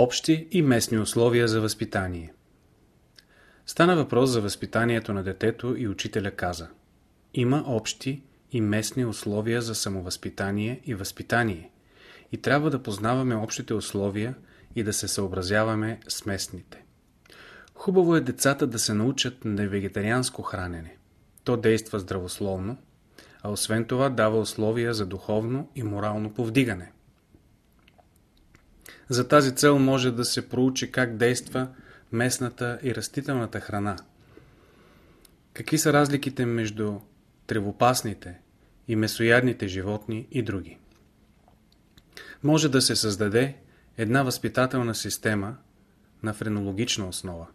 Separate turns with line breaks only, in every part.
Общи и местни условия за възпитание Стана въпрос за възпитанието на детето и учителя каза Има общи и местни условия за самовъзпитание и възпитание и трябва да познаваме общите условия и да се съобразяваме с местните. Хубаво е децата да се научат на вегетарианско хранене. То действа здравословно, а освен това дава условия за духовно и морално повдигане. За тази цел може да се проучи как действа местната и растителната храна. Какви са разликите между тревопасните и месоядните животни и други. Може да се създаде една възпитателна система на френологична основа.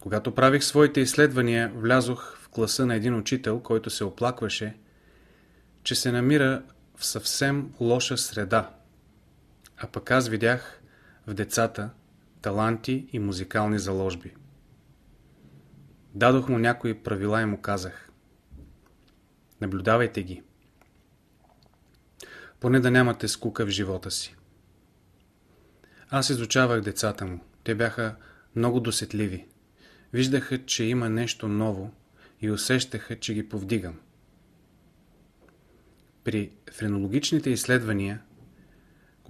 Когато правих своите изследвания, влязох в класа на един учител, който се оплакваше, че се намира в съвсем лоша среда. А пък аз видях в децата таланти и музикални заложби. Дадох му някои правила и му казах. Наблюдавайте ги. Поне да нямате скука в живота си. Аз изучавах децата му. Те бяха много досетливи. Виждаха, че има нещо ново и усещаха, че ги повдигам. При френологичните изследвания,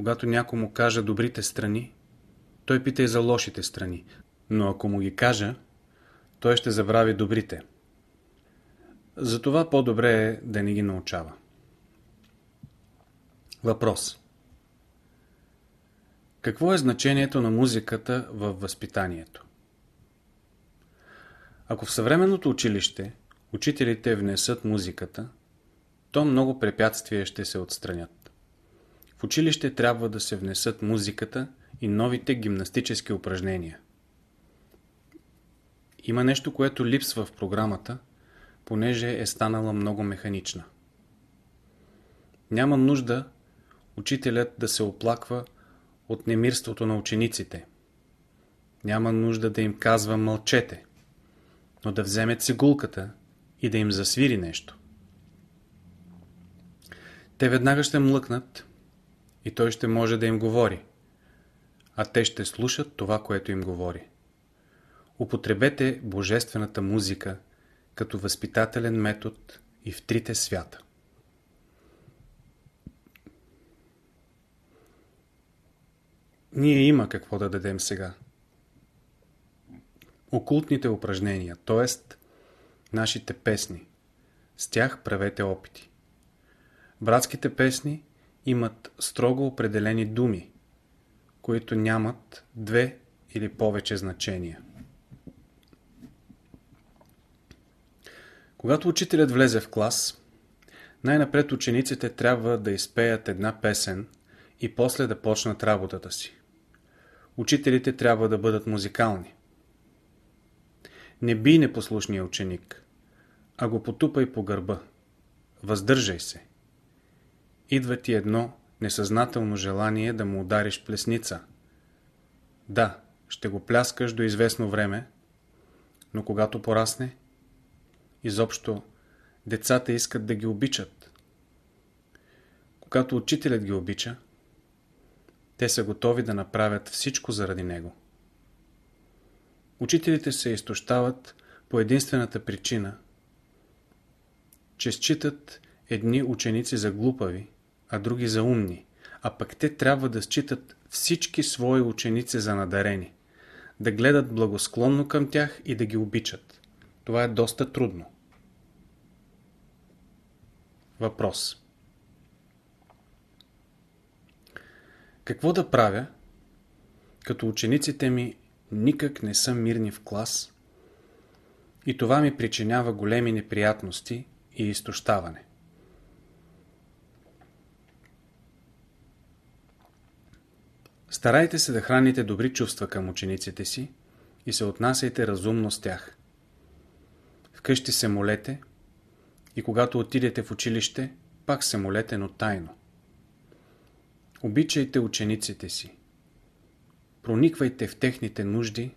когато някой му кажа добрите страни, той пита и за лошите страни, но ако му ги кажа, той ще забрави добрите. Затова по-добре е да не ги научава. Въпрос Какво е значението на музиката във възпитанието? Ако в съвременното училище учителите внесат музиката, то много препятствия ще се отстранят. В училище трябва да се внесат музиката и новите гимнастически упражнения. Има нещо, което липсва в програмата, понеже е станала много механична. Няма нужда учителят да се оплаква от немирството на учениците. Няма нужда да им казва мълчете, но да вземе цигулката и да им засвири нещо. Те веднага ще млъкнат и той ще може да им говори, а те ще слушат това, което им говори. Употребете божествената музика като възпитателен метод и в трите свята. Ние има какво да дадем сега. Окултните упражнения, т.е. нашите песни. С тях правете опити. Братските песни имат строго определени думи, които нямат две или повече значения. Когато учителят влезе в клас, най-напред учениците трябва да изпеят една песен и после да почнат работата си. Учителите трябва да бъдат музикални. Не бий непослушния ученик, а го потупай по гърба. Въздържай се. Идва ти едно несъзнателно желание да му удариш плесница. Да, ще го пляскаш до известно време, но когато порасне, изобщо децата искат да ги обичат. Когато учителят ги обича, те са готови да направят всичко заради него. Учителите се изтощават по единствената причина, че считат едни ученици за глупави, а други за умни, а пък те трябва да считат всички свои ученици за надарени, да гледат благосклонно към тях и да ги обичат. Това е доста трудно. Въпрос Какво да правя, като учениците ми никак не са мирни в клас и това ми причинява големи неприятности и изтощаване? Старайте се да храните добри чувства към учениците си и се отнасяйте разумно с тях. Вкъщи се молете и когато отидете в училище, пак се молете, но тайно. Обичайте учениците си. Прониквайте в техните нужди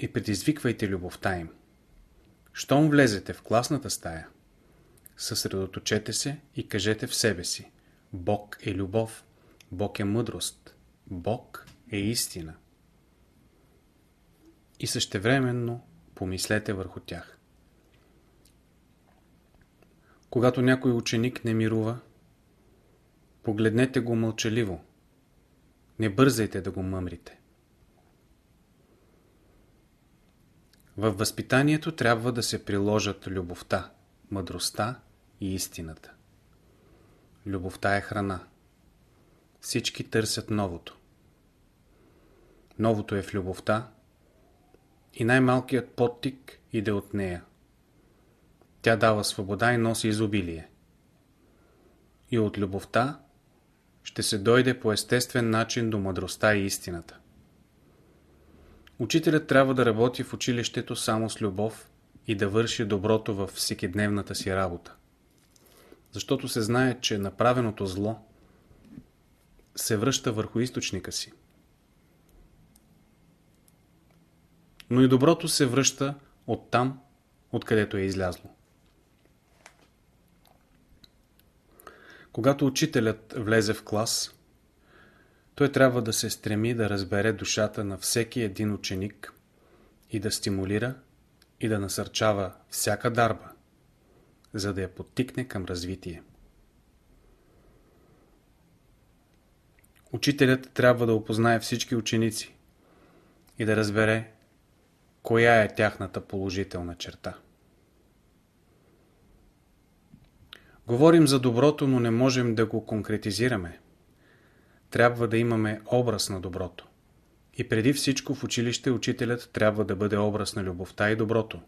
и предизвиквайте любовта им. Щом влезете в класната стая, съсредоточете се и кажете в себе си Бог е любов, Бог е мъдрост, Бог е истина. И същевременно помислете върху тях. Когато някой ученик не мирува, погледнете го мълчаливо. Не бързайте да го мъмрите. Във възпитанието трябва да се приложат любовта, мъдростта и истината. Любовта е храна. Всички търсят новото. Новото е в любовта и най-малкият подтик иде от нея. Тя дава свобода и носи изобилие. И от любовта ще се дойде по естествен начин до мъдростта и истината. Учителят трябва да работи в училището само с любов и да върши доброто във всекидневната си работа. Защото се знае, че направеното зло се връща върху източника си. Но и доброто се връща от там, откъдето е излязло. Когато учителят влезе в клас, той трябва да се стреми да разбере душата на всеки един ученик и да стимулира и да насърчава всяка дарба, за да я подтикне към развитие. Учителят трябва да опознае всички ученици и да разбере коя е тяхната положителна черта. Говорим за доброто, но не можем да го конкретизираме. Трябва да имаме образ на доброто. И преди всичко в училище учителят трябва да бъде образ на любовта и доброто.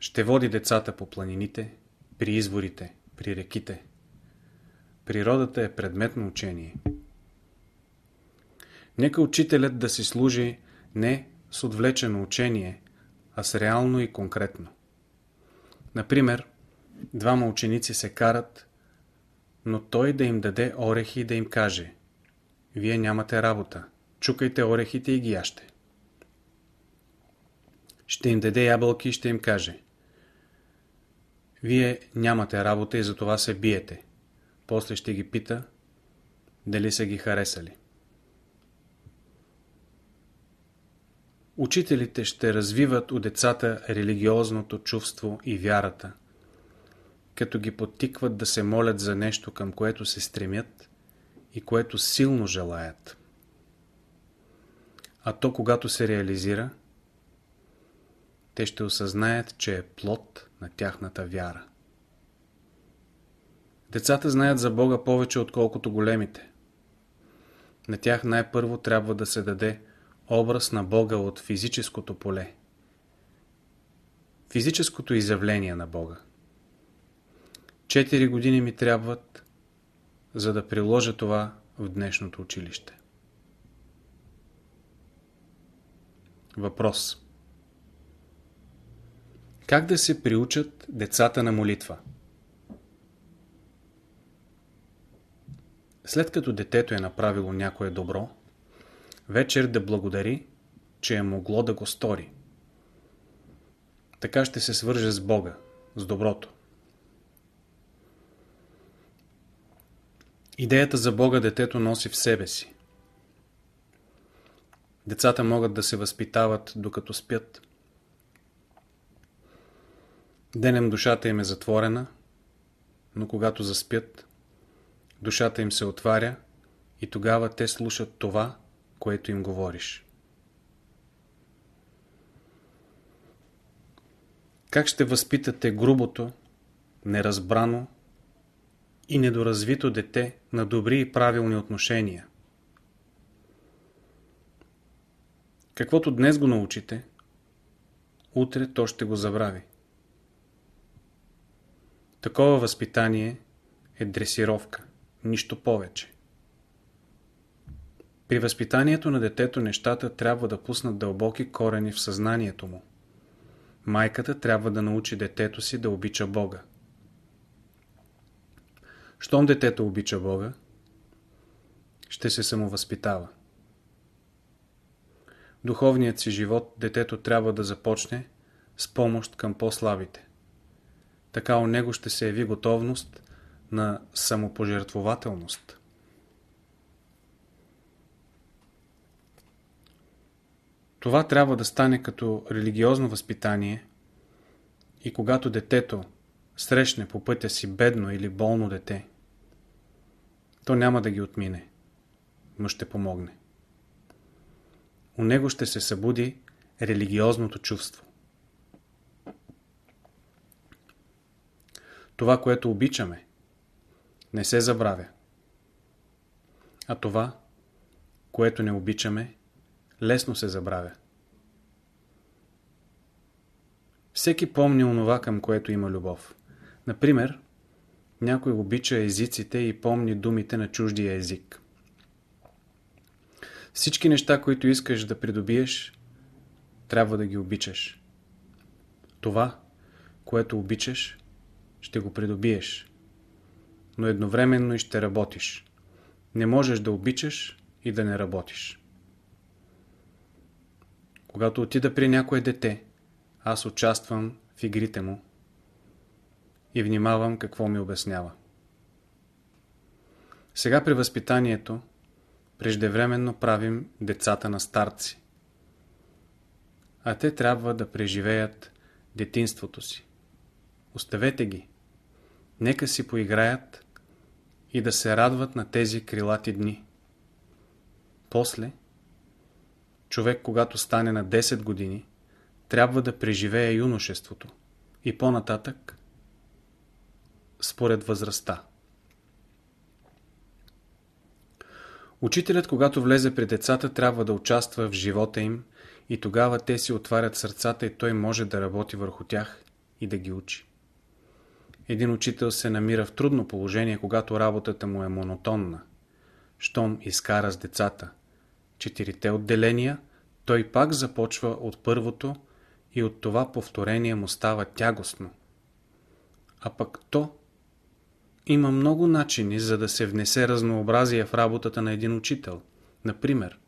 Ще води децата по планините, при изворите, при реките. Природата е предмет на учение. Нека учителят да си служи не с отвлечено учение, а с реално и конкретно. Например, двама ученици се карат, но той да им даде орехи и да им каже Вие нямате работа, чукайте орехите и ги яще. Ще им даде ябълки и ще им каже Вие нямате работа и затова се биете. После ще ги пита дали са ги харесали. Учителите ще развиват у децата религиозното чувство и вярата, като ги подтикват да се молят за нещо, към което се стремят и което силно желаят. А то, когато се реализира, те ще осъзнаят, че е плод на тяхната вяра. Децата знаят за Бога повече, отколкото големите. На тях най-първо трябва да се даде образ на Бога от физическото поле. Физическото изявление на Бога. Четири години ми трябват, за да приложа това в днешното училище. Въпрос Как да се приучат децата на молитва? След като детето е направило някое добро, вечер да благодари, че е могло да го стори. Така ще се свърже с Бога, с доброто. Идеята за Бога детето носи в себе си. Децата могат да се възпитават докато спят. Денем душата им е затворена, но когато заспят, душата им се отваря и тогава те слушат това, което им говориш. Как ще възпитате грубото, неразбрано и недоразвито дете на добри и правилни отношения? Каквото днес го научите, утре то ще го забрави. Такова възпитание е дресировка, нищо повече. При възпитанието на детето нещата трябва да пуснат дълбоки корени в съзнанието му. Майката трябва да научи детето си да обича Бога. Щом детето обича Бога, ще се самовъзпитава. Духовният си живот детето трябва да започне с помощ към по-слабите. Така у него ще се яви готовност на самопожертвователност. Това трябва да стане като религиозно възпитание и когато детето срещне по пътя си бедно или болно дете, то няма да ги отмине, но ще помогне. У него ще се събуди религиозното чувство. Това, което обичаме, не се забравя. А това, което не обичаме, лесно се забравя. Всеки помни онова, към което има любов. Например, някой обича езиците и помни думите на чуждия език. Всички неща, които искаш да придобиеш, трябва да ги обичаш. Това, което обичаш, ще го придобиеш. Но едновременно и ще работиш. Не можеш да обичаш и да не работиш. Когато отида при някое дете, аз участвам в игрите му и внимавам какво ми обяснява. Сега при възпитанието преждевременно правим децата на старци. А те трябва да преживеят детинството си. Оставете ги. Нека си поиграят и да се радват на тези крилати дни. После, човек, когато стане на 10 години, трябва да преживее юношеството и по-нататък според възрастта. Учителят, когато влезе при децата, трябва да участва в живота им и тогава те си отварят сърцата и той може да работи върху тях и да ги учи. Един учител се намира в трудно положение, когато работата му е монотонна. Щом изкара с децата четирите отделения, той пак започва от първото и от това повторение му става тягостно. А пък то има много начини, за да се внесе разнообразие в работата на един учител. Например,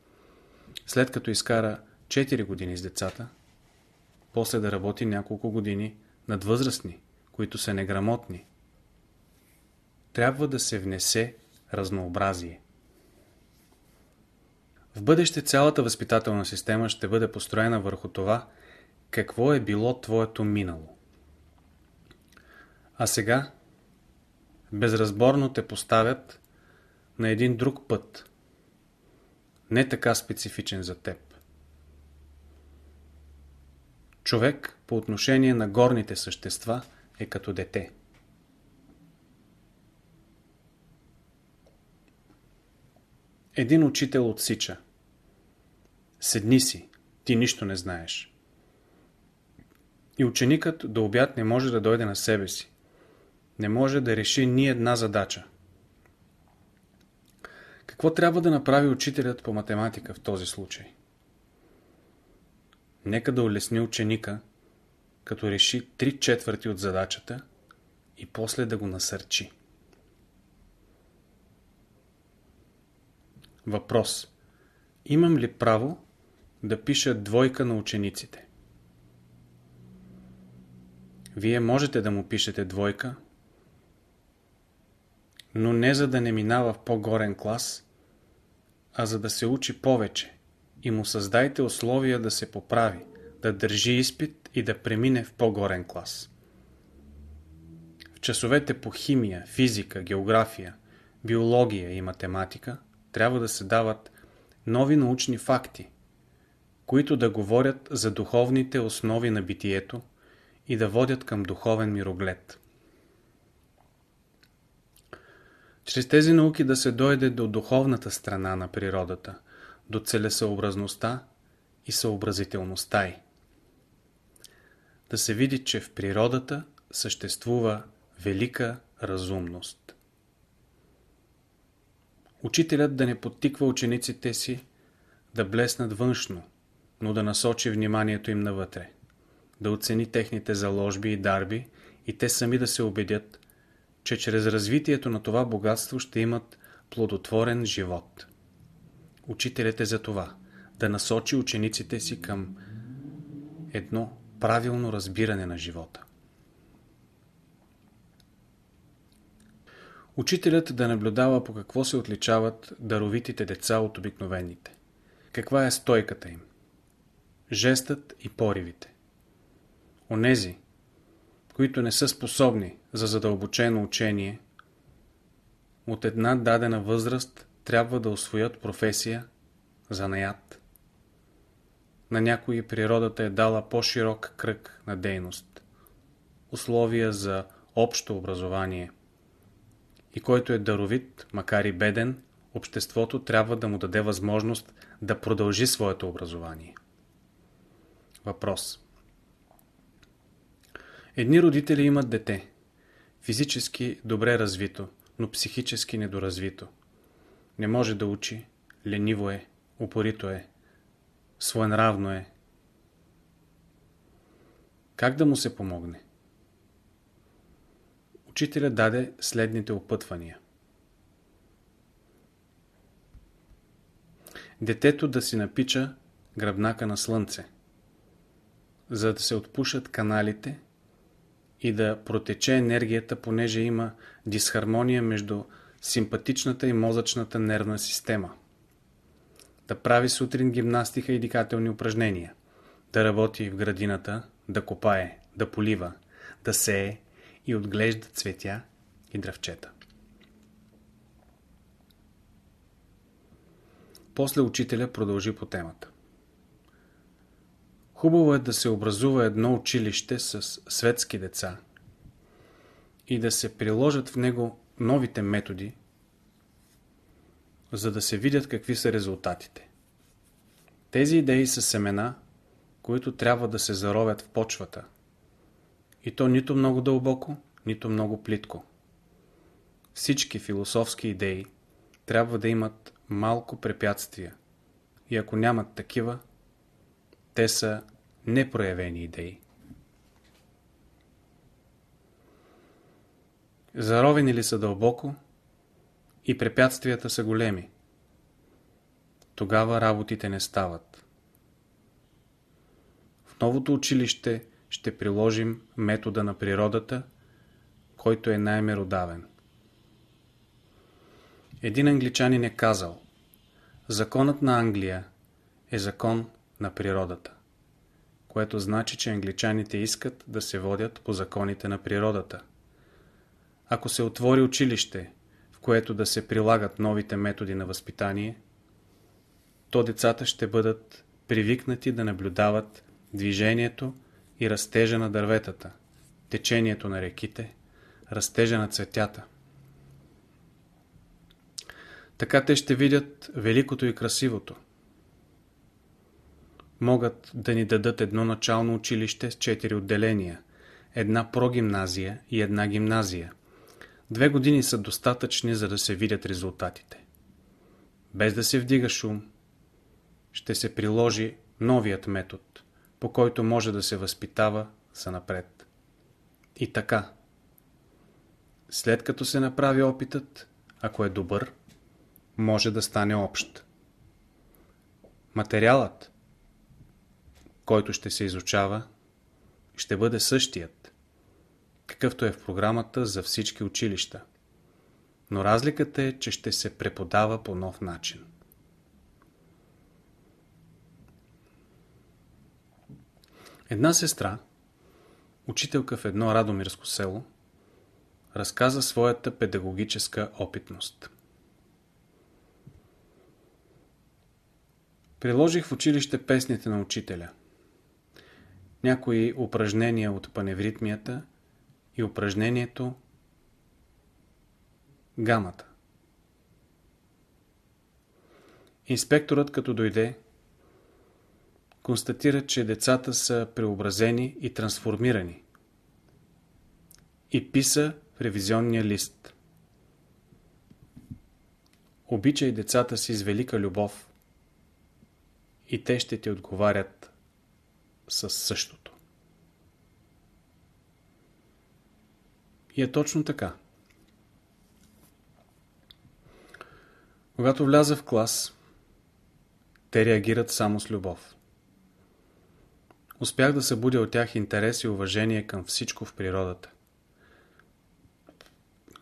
след като изкара 4 години с децата, после да работи няколко години над възрастни, които са неграмотни. Трябва да се внесе разнообразие. В бъдеще цялата възпитателна система ще бъде построена върху това, какво е било твоето минало. А сега безразборно те поставят на един друг път, не така специфичен за теб. Човек по отношение на горните същества е като дете. Един учител отсича. Седни си, ти нищо не знаеш. И ученикът до обяд не може да дойде на себе си не може да реши ни една задача. Какво трябва да направи учителят по математика в този случай? Нека да улесни ученика, като реши три четвърти от задачата и после да го насърчи. Въпрос. Имам ли право да пиша двойка на учениците? Вие можете да му пишете двойка, но не за да не минава в по-горен клас, а за да се учи повече и му създайте условия да се поправи, да държи изпит и да премине в по-горен клас. В часовете по химия, физика, география, биология и математика трябва да се дават нови научни факти, които да говорят за духовните основи на битието и да водят към духовен мироглед. Чрез тези науки да се дойде до духовната страна на природата, до целесъобразността и съобразителността й. Да се види, че в природата съществува велика разумност. Учителят да не подтиква учениците си да блеснат външно, но да насочи вниманието им навътре, да оцени техните заложби и дарби и те сами да се убедят, че чрез развитието на това богатство ще имат плодотворен живот. Учителят е за това да насочи учениците си към едно правилно разбиране на живота. Учителят да наблюдава по какво се отличават даровитите деца от обикновените. Каква е стойката им? Жестът и поривите. Онези, които не са способни за задълбочено учение, от една дадена възраст трябва да освоят професия, занаят. На някои природата е дала по-широк кръг на дейност, условия за общо образование. И който е даровит, макар и беден, обществото трябва да му даде възможност да продължи своето образование. Въпрос Едни родители имат дете, физически добре развито, но психически недоразвито. Не може да учи, лениво е, упорито е, своенравно е. Как да му се помогне? Учителя даде следните опътвания. Детето да си напича гръбнака на слънце, за да се отпушат каналите и да протече енергията, понеже има дисхармония между симпатичната и мозъчната нервна система. Да прави сутрин гимнастика и дикателни упражнения. Да работи в градината, да копае, да полива, да сее и отглежда цветя и дръвчета. После учителя продължи по темата. Хубаво е да се образува едно училище с светски деца и да се приложат в него новите методи, за да се видят какви са резултатите. Тези идеи са семена, които трябва да се заровят в почвата. И то нито много дълбоко, нито много плитко. Всички философски идеи трябва да имат малко препятствия. И ако нямат такива, те са непроявени идеи. Заровени ли са дълбоко и препятствията са големи, тогава работите не стават. В новото училище ще приложим метода на природата, който е най-меродавен. Един англичанин е казал Законът на Англия е закон на природата, което значи, че англичаните искат да се водят по законите на природата. Ако се отвори училище, в което да се прилагат новите методи на възпитание, то децата ще бъдат привикнати да наблюдават движението и растежа на дърветата, течението на реките, растежа на цветята. Така те ще видят великото и красивото. Могат да ни дадат едно начално училище с четири отделения, една прогимназия и една гимназия. Две години са достатъчни, за да се видят резултатите. Без да се вдига шум, ще се приложи новият метод, по който може да се възпитава за напред. И така, след като се направи опитът, ако е добър, може да стане общ. Материалът, който ще се изучава, ще бъде същият, какъвто е в програмата за всички училища. Но разликата е, че ще се преподава по нов начин. Една сестра, учителка в едно радомирско село, разказа своята педагогическа опитност. Приложих в училище песните на учителя. Някои упражнения от паневритмията и упражнението гамата. Инспекторът като дойде, констатира, че децата са преобразени и трансформирани. И писа в ревизионния лист. Обичай децата си с велика любов и те ще ти отговарят със същото. И е точно така. Когато вляза в клас, те реагират само с любов. Успях да събудя от тях интерес и уважение към всичко в природата.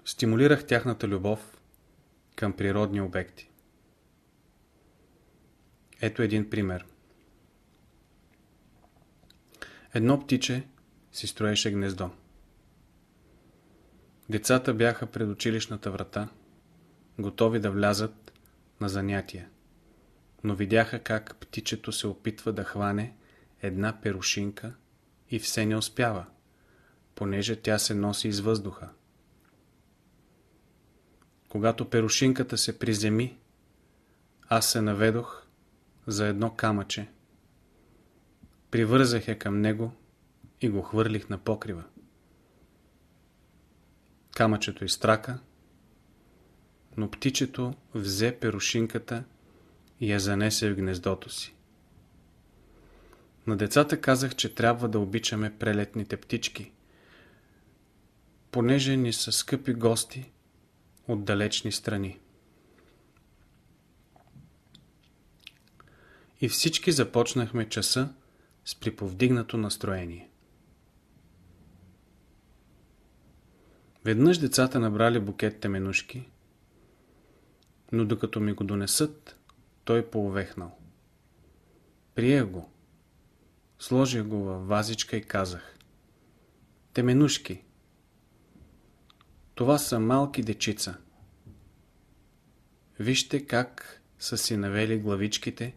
Стимулирах тяхната любов към природни обекти. Ето един пример. Едно птиче си строеше гнездо. Децата бяха пред училищната врата, готови да влязат на занятия, но видяха как птичето се опитва да хване една перушинка и все не успява, понеже тя се носи из въздуха. Когато перушинката се приземи, аз се наведох за едно камъче. Привързах я към него и го хвърлих на покрива. Камъчето изтрака, но птичето взе перушинката и я занесе в гнездото си. На децата казах, че трябва да обичаме прелетните птички, понеже ни са скъпи гости от далечни страни. И всички започнахме часа с приповдигнато настроение. Веднъж децата набрали букет теменушки, но докато ми го донесат, той поувехнал. Приех го. Сложих го във вазичка и казах. Теменушки. Това са малки дечица. Вижте как са си навели главичките,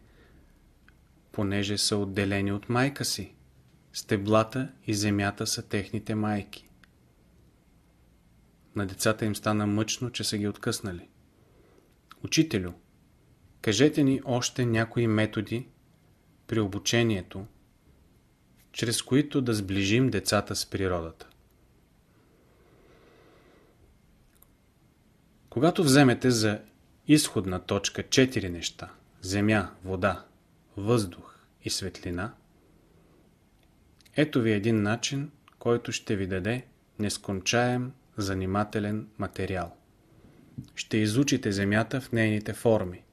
понеже са отделени от майка си. Стеблата и земята са техните майки. На децата им стана мъчно, че са ги откъснали. Учителю, кажете ни още някои методи при обучението, чрез които да сближим децата с природата. Когато вземете за изходна точка четири неща – земя, вода, въздух и светлина, ето ви един начин, който ще ви даде нескончаем занимателен материал. Ще изучите Земята в нейните форми,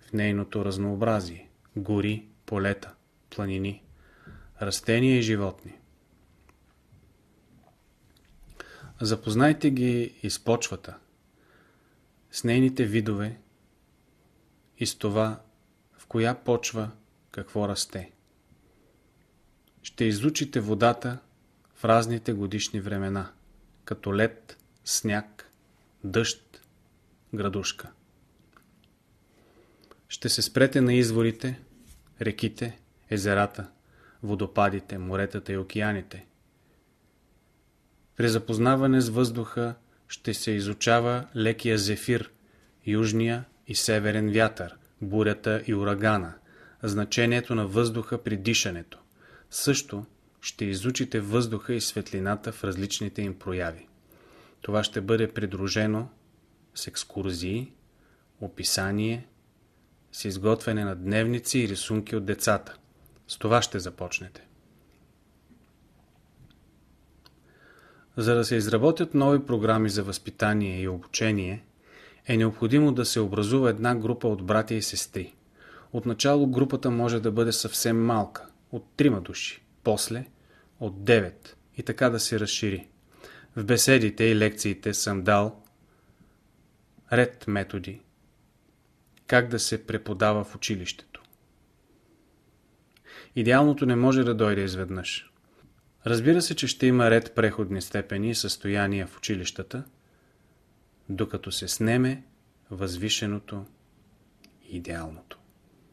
в нейното разнообразие, гори, полета, планини, растения и животни. Запознайте ги и с почвата, с нейните видове и с това, коя почва какво расте. Ще изучите водата в разните годишни времена – като лед, сняг, дъжд, градушка. Ще се спрете на изворите, реките, езерата, водопадите, моретата и океаните. При запознаване с въздуха ще се изучава лекия зефир, южния и северен вятър, бурята и урагана, значението на въздуха при дишането. Също ще изучите въздуха и светлината в различните им прояви. Това ще бъде придружено с екскурзии, описание, с изготвяне на дневници и рисунки от децата. С това ще започнете. За да се изработят нови програми за възпитание и обучение, е необходимо да се образува една група от братя и сестри. Отначало групата може да бъде съвсем малка, от трима души после от 9 и така да се разшири. В беседите и лекциите съм дал ред методи как да се преподава в училището. Идеалното не може да дойде изведнъж. Разбира се, че ще има ред преходни степени и състояния в училищата, докато се снеме възвишеното и идеалното.